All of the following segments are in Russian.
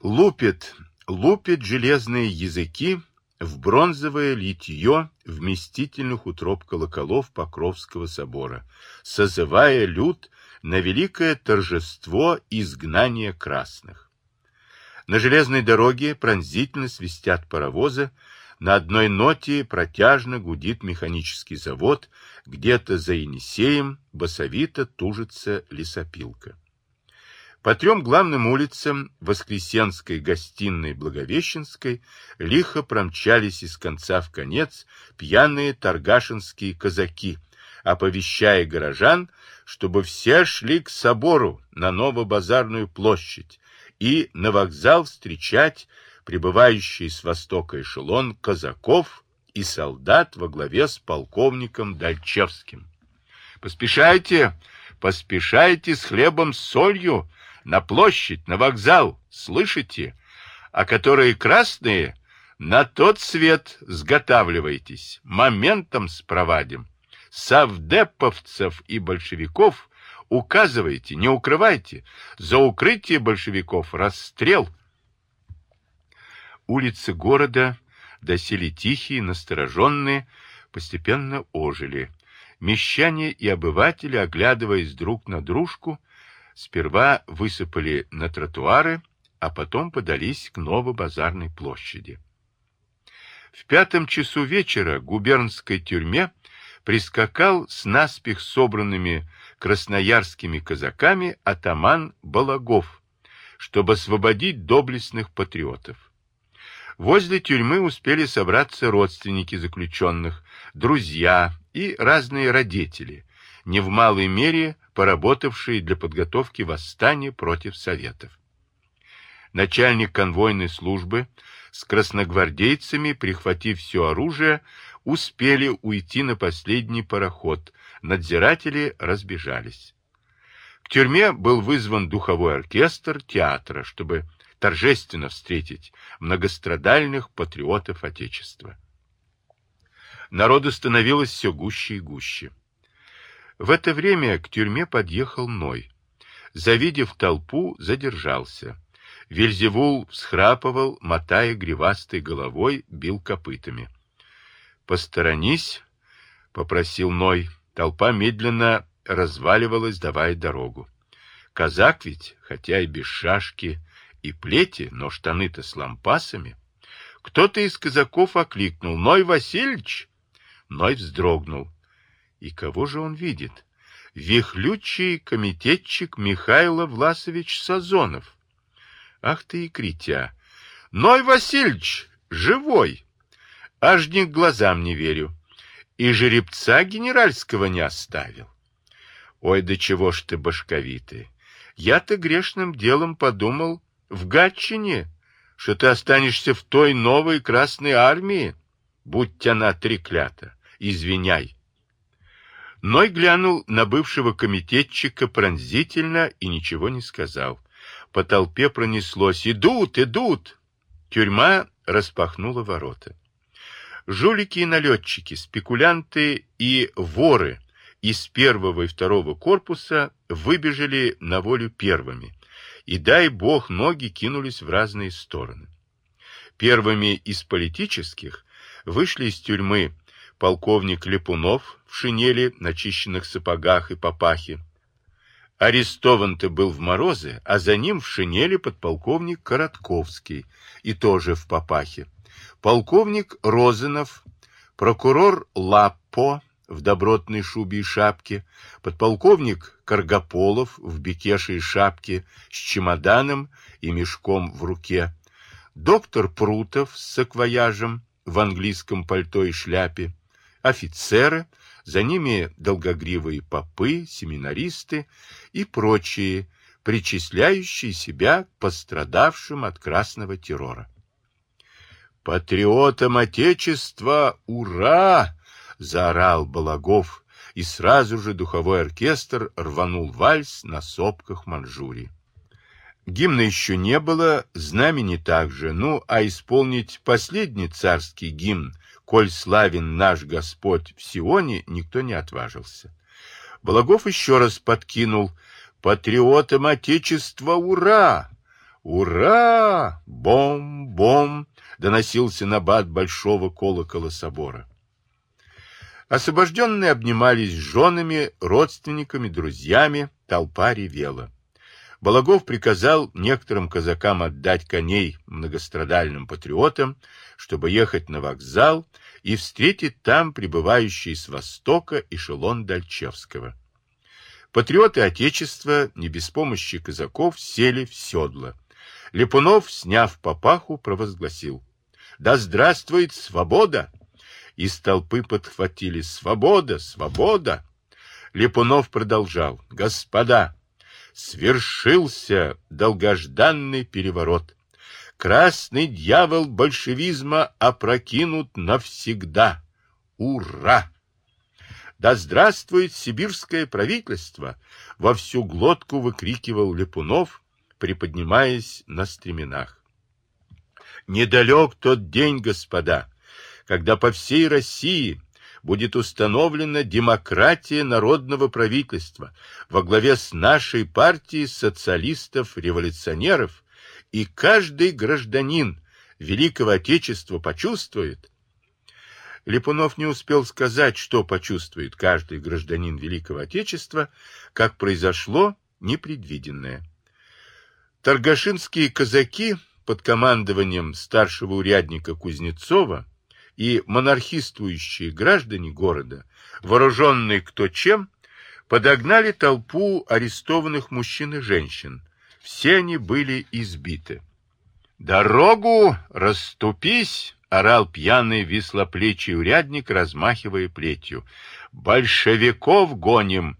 Лупит, лупит железные языки в бронзовое литье вместительных утроб колоколов Покровского собора, созывая люд на великое торжество изгнания красных. На железной дороге пронзительно свистят паровозы, на одной ноте протяжно гудит механический завод, где-то за Енисеем басовито тужится лесопилка. По трем главным улицам Воскресенской, Гостиной, Благовещенской лихо промчались из конца в конец пьяные торгашинские казаки, оповещая горожан, чтобы все шли к собору на Новобазарную площадь и на вокзал встречать прибывающий с востока эшелон казаков и солдат во главе с полковником Дальчевским. «Поспешайте, поспешайте с хлебом с солью на площадь, на вокзал, слышите? А которые красные, на тот свет сготавливайтесь, моментом спровадим. Савдеповцев и большевиков указывайте, не укрывайте, за укрытие большевиков расстрел — Улицы города, доселе тихие, настороженные, постепенно ожили. Мещане и обыватели, оглядываясь друг на дружку, сперва высыпали на тротуары, а потом подались к Новобазарной площади. В пятом часу вечера губернской тюрьме прискакал с наспех собранными красноярскими казаками атаман Балагов, чтобы освободить доблестных патриотов. Возле тюрьмы успели собраться родственники заключенных, друзья и разные родители, не в малой мере поработавшие для подготовки восстания против Советов. Начальник конвойной службы с красногвардейцами, прихватив все оружие, успели уйти на последний пароход, надзиратели разбежались. К тюрьме был вызван духовой оркестр театра, чтобы торжественно встретить многострадальных патриотов Отечества. Народу становилось все гуще и гуще. В это время к тюрьме подъехал Ной. Завидев толпу, задержался. Вельзевул всхрапывал, мотая гривастой головой, бил копытами. «Посторонись», — попросил Ной. Толпа медленно разваливалась, давая дорогу. Казак ведь, хотя и без шашки, и плети, но штаны-то с лампасами. Кто-то из казаков окликнул «Ной Васильевич!» Ной вздрогнул. И кого же он видит? Вихлючий комитетчик Михайло Власович Сазонов. Ах ты и критя! Ной Васильевич! Живой! Аж ни к глазам не верю. И жеребца генеральского не оставил. Ой, да чего ж ты башковитый! Я-то грешным делом подумал, в Гатчине, что ты останешься в той новой Красной Армии, будь она треклята, извиняй. Ной глянул на бывшего комитетчика пронзительно и ничего не сказал. По толпе пронеслось «Идут, идут!» Тюрьма распахнула ворота. Жулики и налетчики, спекулянты и воры из первого и второго корпуса выбежали на волю первыми, и, дай бог, ноги кинулись в разные стороны. Первыми из политических вышли из тюрьмы полковник Лепунов в шинели, начищенных сапогах и папахе. Арестован-то был в морозы, а за ним в шинели подполковник Коротковский, и тоже в папахе. Полковник Розанов, прокурор Лаппо, в добротной шубе и шапке, подполковник Каргополов в бекеше и шапке с чемоданом и мешком в руке, доктор Прутов с саквояжем в английском пальто и шляпе, офицеры, за ними долгогривые попы, семинаристы и прочие, причисляющие себя к пострадавшим от красного террора. «Патриотам Отечества, ура!» — заорал Балагов, и сразу же духовой оркестр рванул вальс на сопках Манчжурии. Гимна еще не было, знамени также, ну, а исполнить последний царский гимн, «Коль славен наш Господь в Сионе», никто не отважился. Балагов еще раз подкинул «Патриотам Отечества, ура! «Ура! Бом-бом!» — доносился набат большого колокола собора. Освобожденные обнимались с женами, родственниками, друзьями, толпа ревела. Балагов приказал некоторым казакам отдать коней многострадальным патриотам, чтобы ехать на вокзал и встретить там прибывающий с востока эшелон Дальчевского. Патриоты Отечества, не без помощи казаков, сели в седло. Липунов, сняв папаху, провозгласил. «Да здравствует свобода!» Из толпы подхватили «Свобода! Свобода!» Липунов продолжал. «Господа, свершился долгожданный переворот. Красный дьявол большевизма опрокинут навсегда. Ура! Да здравствует сибирское правительство! Во всю глотку выкрикивал Липунов, приподнимаясь на стременах. Недалек тот день, господа, когда по всей России будет установлена демократия народного правительства во главе с нашей партией социалистов-революционеров, и каждый гражданин Великого Отечества почувствует, Липунов не успел сказать, что почувствует каждый гражданин Великого Отечества, как произошло непредвиденное. Торгашинские казаки под командованием старшего урядника Кузнецова и монархистующие граждане города, вооруженные кто чем, подогнали толпу арестованных мужчин и женщин. Все они были избиты. «Дорогу расступись!» — орал пьяный вислоплечий урядник, размахивая плетью. «Большевиков гоним!»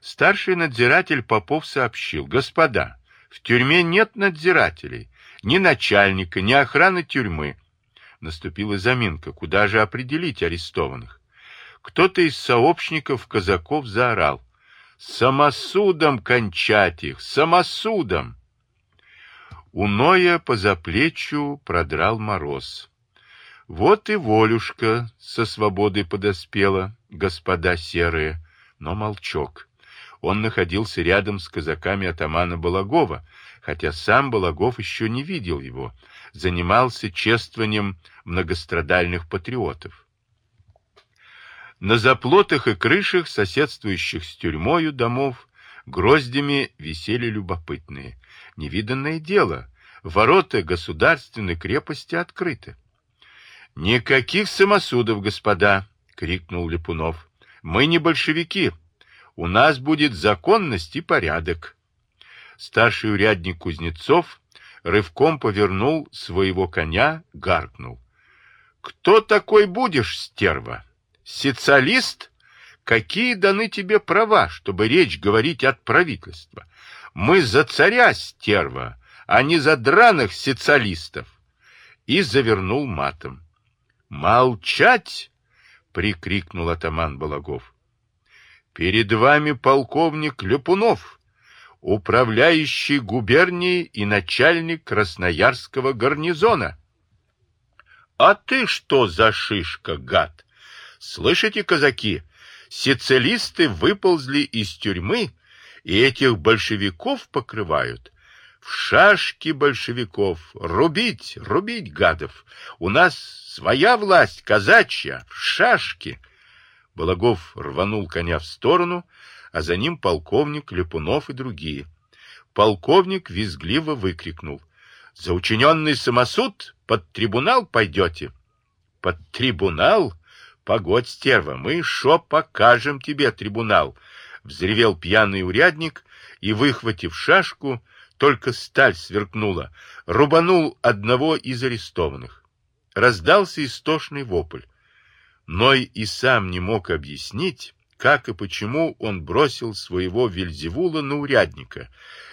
Старший надзиратель Попов сообщил. «Господа, в тюрьме нет надзирателей, ни начальника, ни охраны тюрьмы. Наступила заминка. Куда же определить арестованных? Кто-то из сообщников казаков заорал. «Самосудом кончать их! Самосудом!» У Ноя по заплечью продрал мороз. Вот и Волюшка со свободой подоспела, господа серые, но молчок. Он находился рядом с казаками атамана Балагова, хотя сам Балагов еще не видел его, занимался чествованием многострадальных патриотов. На заплотах и крышах, соседствующих с тюрьмою домов, гроздями висели любопытные. Невиданное дело, ворота государственной крепости открыты. «Никаких самосудов, господа!» — крикнул Липунов. «Мы не большевики. У нас будет законность и порядок». Старший урядник Кузнецов рывком повернул своего коня, гаркнул. «Кто такой будешь, стерва? Социалист? Какие даны тебе права, чтобы речь говорить от правительства? Мы за царя, стерва, а не за драных социалистов!» И завернул матом. «Молчать!» — прикрикнул атаман Балагов. «Перед вами полковник Лепунов, управляющий губернией и начальник Красноярского гарнизона. А ты что за шишка, гад? Слышите, казаки, сицилисты выползли из тюрьмы и этих большевиков покрывают. В шашки большевиков, рубить, рубить гадов. У нас своя власть, казачья, в шашки. Балагов рванул коня в сторону, а за ним полковник, Лепунов и другие. Полковник визгливо выкрикнул. — За учиненный самосуд под трибунал пойдете? — Под трибунал? Погодь, стерва, мы шо покажем тебе трибунал? Взревел пьяный урядник и, выхватив шашку, только сталь сверкнула, рубанул одного из арестованных. Раздался истошный вопль. Ной и сам не мог объяснить, как и почему он бросил своего Вельзевула на урядника,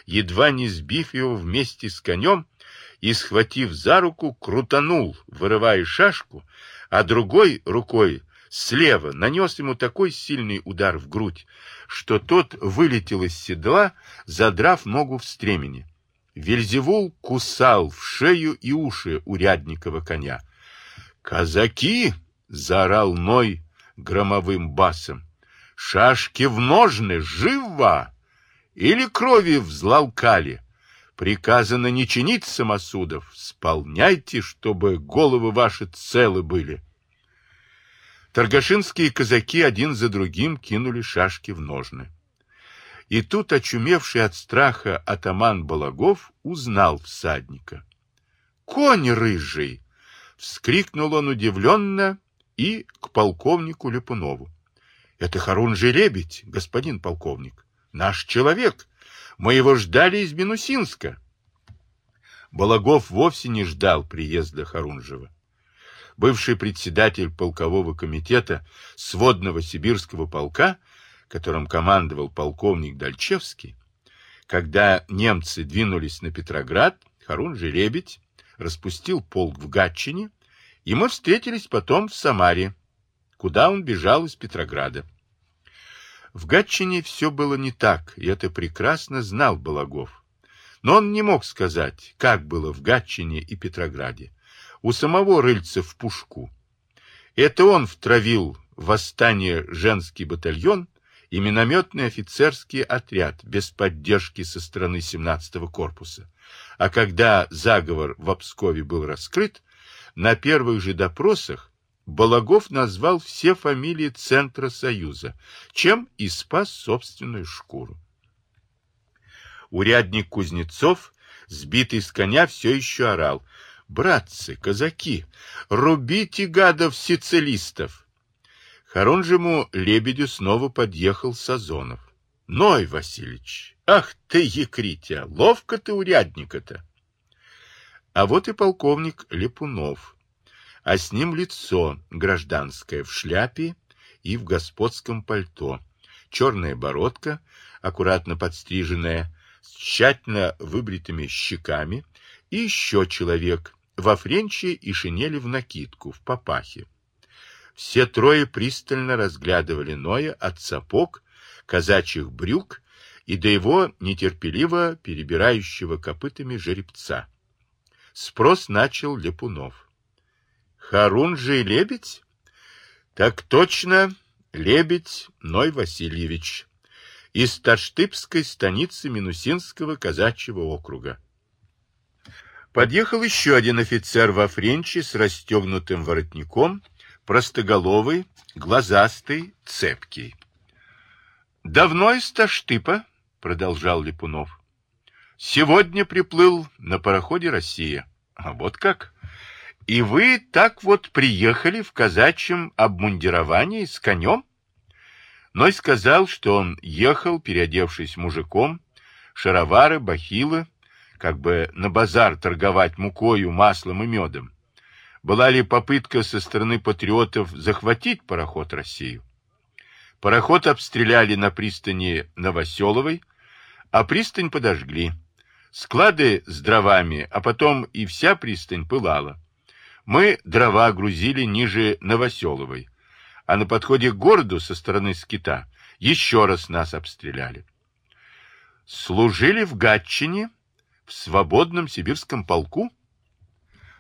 едва не сбив его вместе с конем и, схватив за руку, крутанул, вырывая шашку, а другой рукой слева нанес ему такой сильный удар в грудь, что тот вылетел из седла, задрав ногу в стремени. Вельзевул кусал в шею и уши урядникова коня. «Казаки!» — заорал Ной громовым басом. Шашки в ножны, живо! Или крови взлалкали? Приказано не чинить самосудов, сполняйте, чтобы головы ваши целы были. Торгашинские казаки один за другим кинули шашки в ножны. И тут очумевший от страха атаман Балагов узнал всадника. «Конь рыжий!» — вскрикнул он удивленно и к полковнику Лепунову. «Это Харунжий лебедь, господин полковник, наш человек. Мы его ждали из Минусинска». Балагов вовсе не ждал приезда Харунжева бывший председатель полкового комитета сводного сибирского полка, которым командовал полковник Дальчевский, когда немцы двинулись на Петроград, Харун Жеребедь распустил полк в Гатчине, и мы встретились потом в Самаре, куда он бежал из Петрограда. В Гатчине все было не так, и это прекрасно знал Балагов. Но он не мог сказать, как было в Гатчине и Петрограде у самого рыльца в пушку. Это он втравил восстание женский батальон и минометный офицерский отряд без поддержки со стороны 17-го корпуса. А когда заговор в Обскове был раскрыт, на первых же допросах Балагов назвал все фамилии Центра Союза, чем и спас собственную шкуру. Урядник Кузнецов, сбитый с коня, все еще орал — Братцы, казаки, рубите гадов сицилистов! Харунжему лебедю снова подъехал Сазонов. Ной, Васильевич, ах ты, Екритя, ловко ты урядника-то! А вот и полковник Лепунов, а с ним лицо гражданское в шляпе и в господском пальто, черная бородка, аккуратно подстриженная, с тщательно выбритыми щеками, и еще человек, во френче и шинели в накидку, в папахе. Все трое пристально разглядывали Ноя от сапог, казачьих брюк и до его нетерпеливо перебирающего копытами жеребца. Спрос начал Лепунов. Харун же и лебедь? Так точно, лебедь Ной Васильевич из Таштыбской станицы Минусинского казачьего округа. Подъехал еще один офицер во френче с расстегнутым воротником, простоголовый, глазастый, цепкий. «Давно из Таштыпа?» — продолжал Липунов. «Сегодня приплыл на пароходе «Россия». А вот как? И вы так вот приехали в казачьем обмундировании с конем?» Ной сказал, что он ехал, переодевшись мужиком, шаровары, бахилы, как бы на базар торговать мукою, маслом и медом? Была ли попытка со стороны патриотов захватить пароход Россию? Пароход обстреляли на пристани Новоселовой, а пристань подожгли. Склады с дровами, а потом и вся пристань пылала. Мы дрова грузили ниже Новоселовой, а на подходе к городу со стороны скита еще раз нас обстреляли. Служили в Гатчине, в свободном сибирском полку?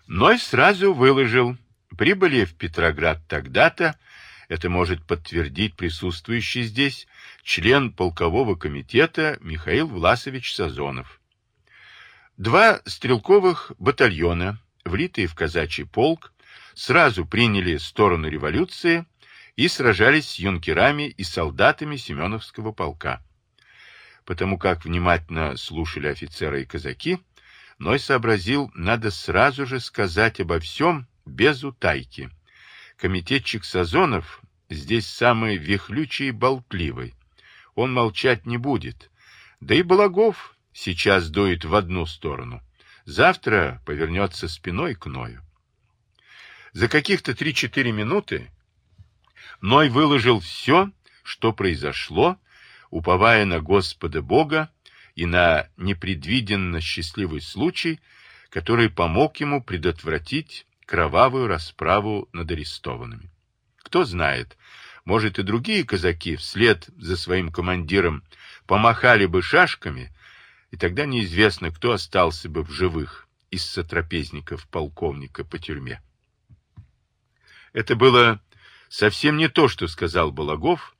Ной сразу выложил. Прибыли в Петроград тогда-то, это может подтвердить присутствующий здесь член полкового комитета Михаил Власович Сазонов. Два стрелковых батальона, влитые в казачий полк, сразу приняли сторону революции и сражались с юнкерами и солдатами Семеновского полка потому как внимательно слушали офицеры и казаки, Ной сообразил, надо сразу же сказать обо всем без утайки. Комитетчик Сазонов здесь самый вихлючий и болтливый. Он молчать не будет. Да и Балагов сейчас дует в одну сторону. Завтра повернется спиной к Ною. За каких-то три-четыре минуты Ной выложил все, что произошло, уповая на Господа Бога и на непредвиденно счастливый случай, который помог ему предотвратить кровавую расправу над арестованными. Кто знает, может и другие казаки вслед за своим командиром помахали бы шашками, и тогда неизвестно, кто остался бы в живых из сотрапезников полковника по тюрьме. Это было совсем не то, что сказал Балагов,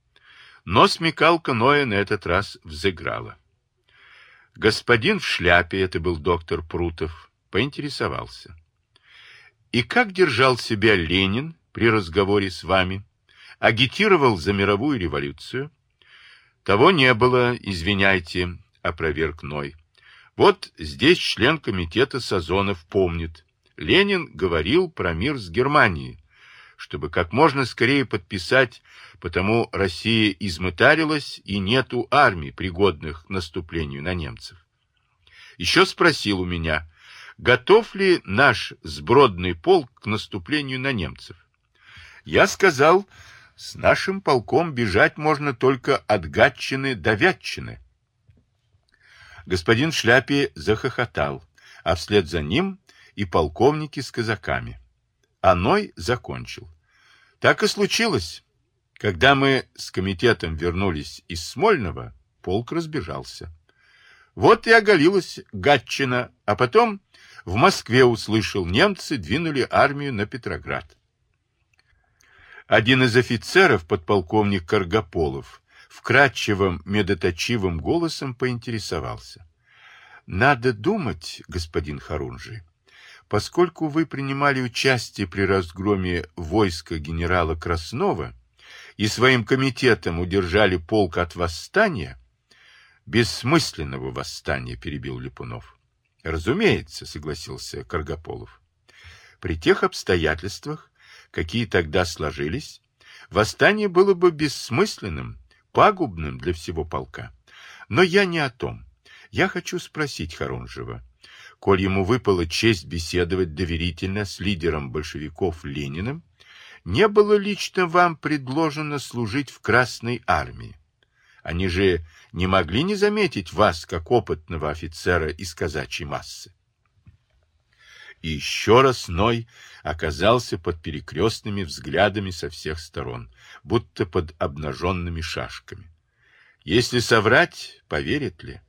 но смекалка Ноя на этот раз взыграла. Господин в шляпе, это был доктор Прутов, поинтересовался. И как держал себя Ленин при разговоре с вами? Агитировал за мировую революцию? Того не было, извиняйте, опроверг Ной. Вот здесь член комитета Сазонов помнит. Ленин говорил про мир с Германией, чтобы как можно скорее подписать, потому Россия измытарилась и нету армий, пригодных к наступлению на немцев. Еще спросил у меня, готов ли наш сбродный полк к наступлению на немцев. Я сказал, с нашим полком бежать можно только от Гатчины до Вятчины. Господин в шляпе захохотал, а вслед за ним и полковники с казаками. Аной закончил. Так и случилось. Когда мы с комитетом вернулись из Смольного, полк разбежался. Вот и оголилась Гатчина, а потом в Москве услышал, немцы двинули армию на Петроград. Один из офицеров, подполковник Каргополов, вкрадчивым, медоточивым голосом поинтересовался. «Надо думать, господин Харунжи, поскольку вы принимали участие при разгроме войска генерала Краснова и своим комитетом удержали полк от восстания, бессмысленного восстания, перебил Липунов. Разумеется, согласился Каргополов. При тех обстоятельствах, какие тогда сложились, восстание было бы бессмысленным, пагубным для всего полка. Но я не о том. Я хочу спросить Харунжева, коль ему выпала честь беседовать доверительно с лидером большевиков Лениным, не было лично вам предложено служить в Красной армии? Они же не могли не заметить вас, как опытного офицера из казачьей массы. И еще раз Ной оказался под перекрестными взглядами со всех сторон, будто под обнаженными шашками. Если соврать, поверят ли?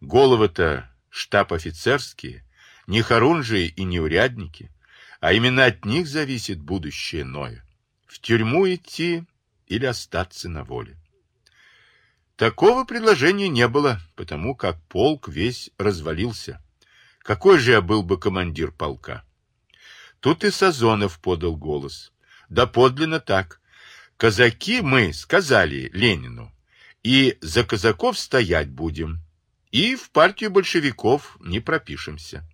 Головы-то штаб-офицерские, не хорунжие и не урядники, а именно от них зависит будущее Ноя. В тюрьму идти или остаться на воле. Такого предложения не было, потому как полк весь развалился. Какой же я был бы командир полка? Тут и Сазонов подал голос. Да подлинно так. Казаки мы сказали Ленину, и за казаков стоять будем, и в партию большевиков не пропишемся.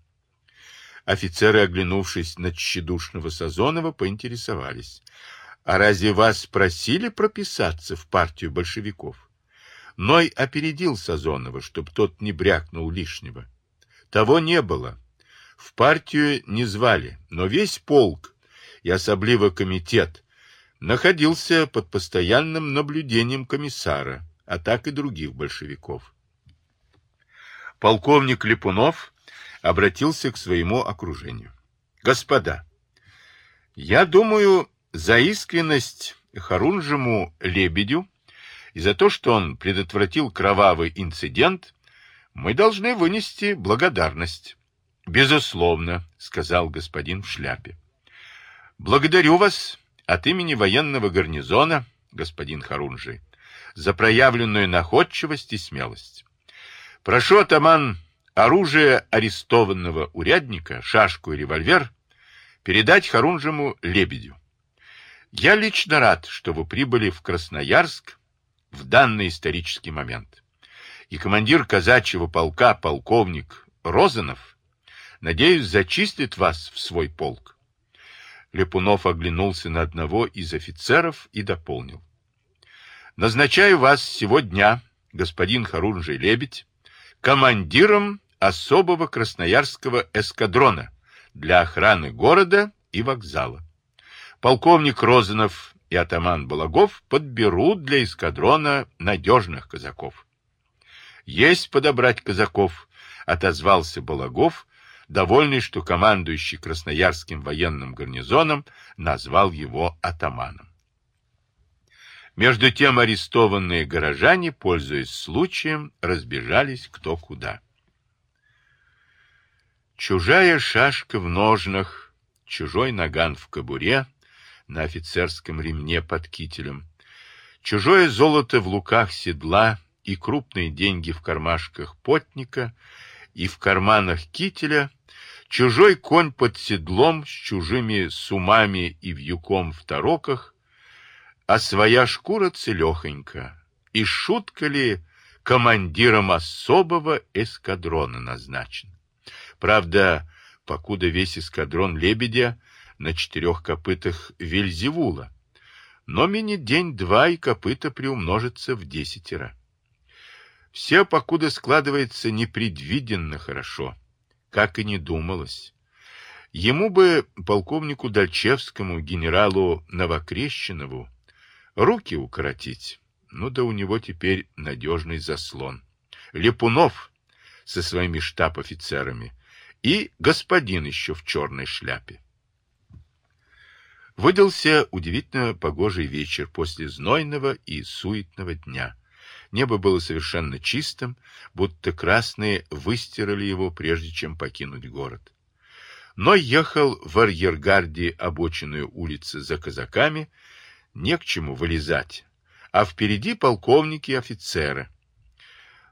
Офицеры, оглянувшись на тщедушного Сазонова, поинтересовались. А разве вас просили прописаться в партию большевиков? Ной опередил Сазонова, чтоб тот не брякнул лишнего. Того не было. В партию не звали, но весь полк, и особливо комитет, находился под постоянным наблюдением комиссара, а так и других большевиков. Полковник Липунов обратился к своему окружению. «Господа, я думаю, за искренность Харунжему Лебедю и за то, что он предотвратил кровавый инцидент, мы должны вынести благодарность. Безусловно, сказал господин в шляпе. Благодарю вас от имени военного гарнизона, господин Харунжи, за проявленную находчивость и смелость. Прошу, атаман, оружие арестованного урядника, шашку и револьвер передать Харунжему Лебедю. Я лично рад, что вы прибыли в Красноярск в данный исторический момент. И командир казачьего полка, полковник Розанов, надеюсь, зачислит вас в свой полк. Лепунов оглянулся на одного из офицеров и дополнил. Назначаю вас сегодня, господин Харунжий Лебедь, командиром особого красноярского эскадрона для охраны города и вокзала. Полковник Розанов и атаман Балагов подберут для эскадрона надежных казаков. Есть подобрать казаков, отозвался Балагов, довольный, что командующий Красноярским военным гарнизоном назвал его атаманом. Между тем арестованные горожане, пользуясь случаем, разбежались кто куда. Чужая шашка в ножнах, чужой наган в кобуре, на офицерском ремне под кителем. Чужое золото в луках седла и крупные деньги в кармашках потника, и в карманах кителя, чужой конь под седлом с чужими сумами и вьюком в тароках, а своя шкура целехонька. И шутка ли командиром особого эскадрона назначен? Правда, покуда весь эскадрон Лебедя на четырех копытах Вельзевула, но минит день-два, и копыта приумножится в десятеро. Все покуда складывается непредвиденно хорошо, как и не думалось. Ему бы, полковнику Дальчевскому, генералу Новокрещенову, руки укоротить. Ну да у него теперь надежный заслон. Лепунов со своими штаб-офицерами и господин еще в черной шляпе. Выдался удивительно погожий вечер после знойного и суетного дня. Небо было совершенно чистым, будто красные выстирали его, прежде чем покинуть город. Но ехал в арьергарде обочинную улицы за казаками, не к чему вылезать, а впереди полковники и офицеры.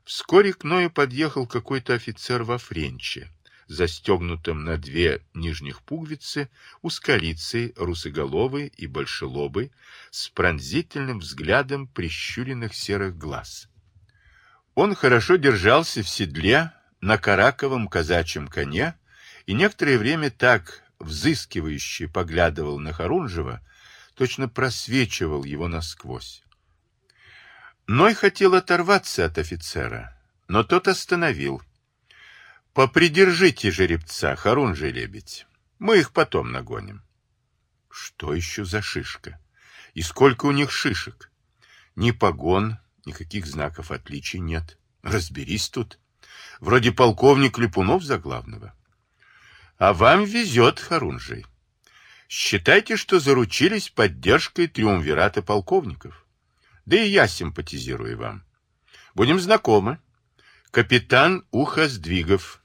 Вскоре к Ною подъехал какой-то офицер во френче застегнутым на две нижних пуговицы, узколицей, русоголовый и большелобый, с пронзительным взглядом прищуренных серых глаз. Он хорошо держался в седле на караковом казачьем коне и некоторое время так взыскивающе поглядывал на Харунжева, точно просвечивал его насквозь. Ной хотел оторваться от офицера, но тот остановил — Попридержите жеребца, Харун же лебедь. Мы их потом нагоним. Что еще за шишка? И сколько у них шишек? Ни погон, никаких знаков отличий нет. Разберись тут. Вроде полковник Липунов за главного. А вам везет, Харунжий. Считайте, что заручились поддержкой триумвирата полковников. Да и я симпатизирую вам. Будем знакомы. Капитан Ухоздвигов,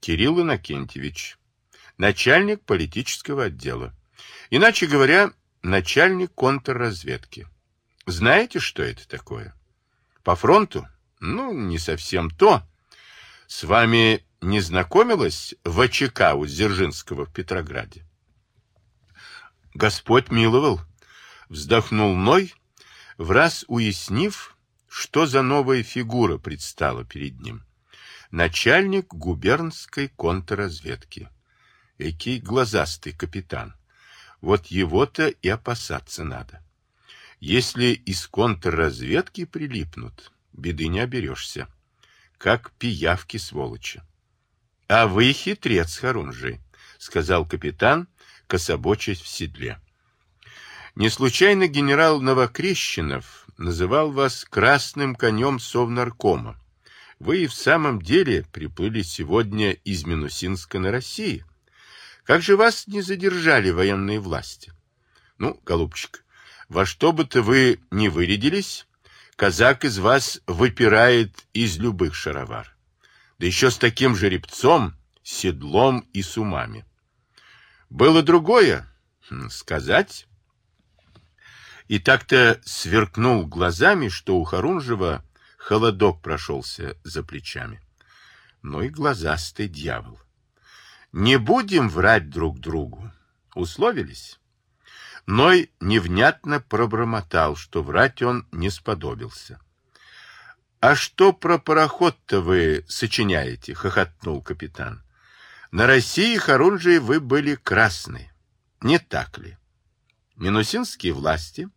Кирилл Иннокентьевич, начальник политического отдела. Иначе говоря, начальник контрразведки. Знаете, что это такое? По фронту? Ну, не совсем то. С вами не знакомилась ВЧК у Дзержинского в Петрограде? Господь миловал, вздохнул Ной, раз уяснив, что за новая фигура предстала перед ним начальник губернской контрразведки. Экий глазастый капитан. Вот его-то и опасаться надо. Если из контрразведки прилипнут, беды не оберешься. Как пиявки сволочи. — А вы хитрец, Харунжий, — сказал капитан, кособочась в седле. Не случайно генерал Новокрещенов называл вас красным конем совнаркома. Вы и в самом деле приплыли сегодня из Минусинска на Россию. Как же вас не задержали военные власти? Ну, голубчик, во что бы то вы ни вырядились, казак из вас выпирает из любых шаровар. Да еще с таким жеребцом, седлом и с умами. Было другое, хм, сказать. И так-то сверкнул глазами, что у Харунжева Холодок прошелся за плечами. Ну и глазастый дьявол. Не будем врать друг другу. Условились? Ной невнятно пробормотал, что врать он не сподобился. — А что про пароход-то вы сочиняете? — хохотнул капитан. — На России, Харунжи, вы были красны. Не так ли? Минусинские власти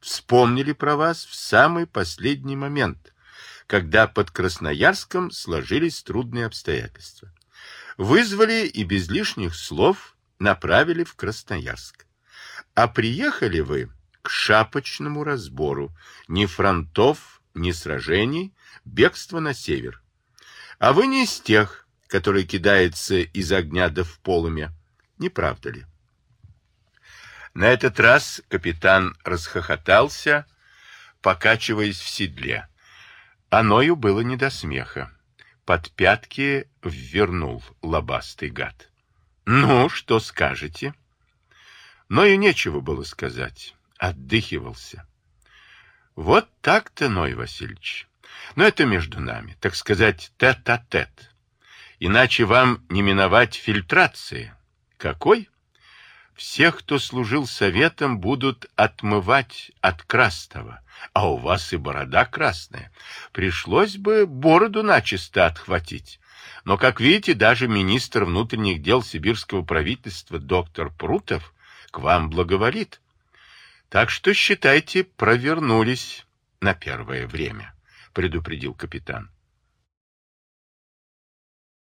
вспомнили про вас в самый последний момент, когда под Красноярском сложились трудные обстоятельства. Вызвали и без лишних слов направили в Красноярск. А приехали вы к шапочному разбору. Ни фронтов, ни сражений, бегство на север. А вы не из тех, которые кидаются из огня да в полымя. Не правда ли? На этот раз капитан расхохотался, покачиваясь в седле. Аною было не до смеха. Под пятки ввернул лобастый гад. «Ну, что скажете?» Но и нечего было сказать. Отдыхивался. «Вот так-то, Ной Васильевич. Но это между нами, так сказать, тет-а-тет. -тет. Иначе вам не миновать фильтрации. Какой? Всех, кто служил советом, будут отмывать от красного. А у вас и борода красная. Пришлось бы бороду начисто отхватить. Но, как видите, даже министр внутренних дел сибирского правительства доктор Прутов к вам благоволит. Так что, считайте, провернулись на первое время, предупредил капитан.